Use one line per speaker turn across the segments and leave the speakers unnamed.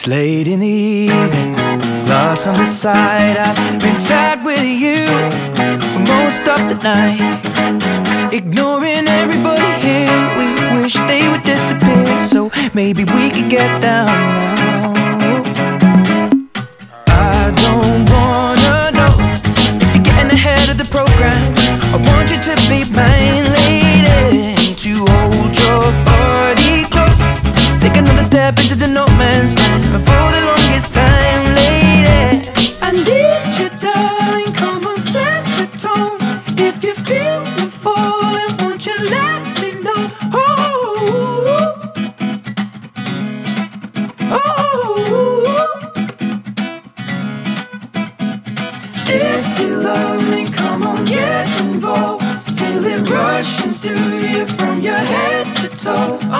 It's late in the evening, glass on the side. I've been sad with you for most of the night. Ignoring everybody here, we wish they would disappear. So maybe we could get down now. I don't wanna know if you're getting ahead of the program. I want you to be mine, head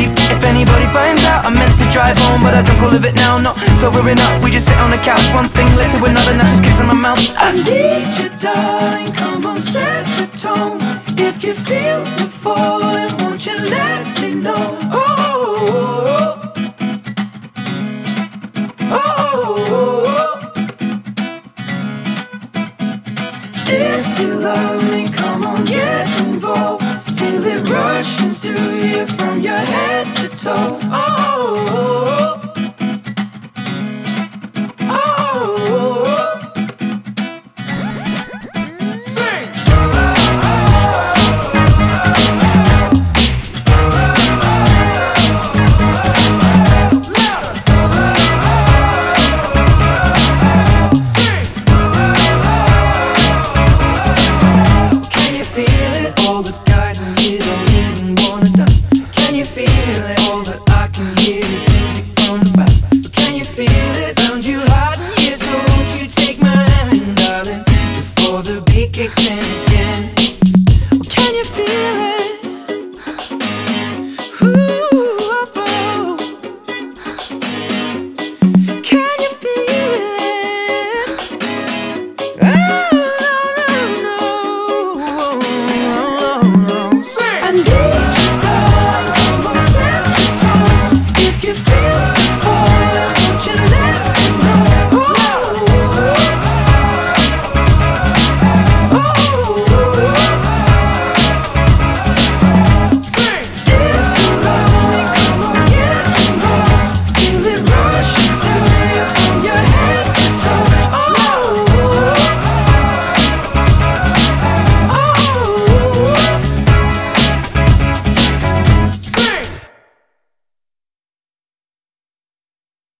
deep. If anybody finds out I meant to drive home But I drunk all of it now, not sobering up We just sit on the couch, one thing led to another Now just kissing my mouth. I need you darling, come on set the tone. If you feel me falling, won't you let me know? Oh, oh, oh, oh If you love me, come on, get involved. Rushing through you from your head to toe. Oh, feel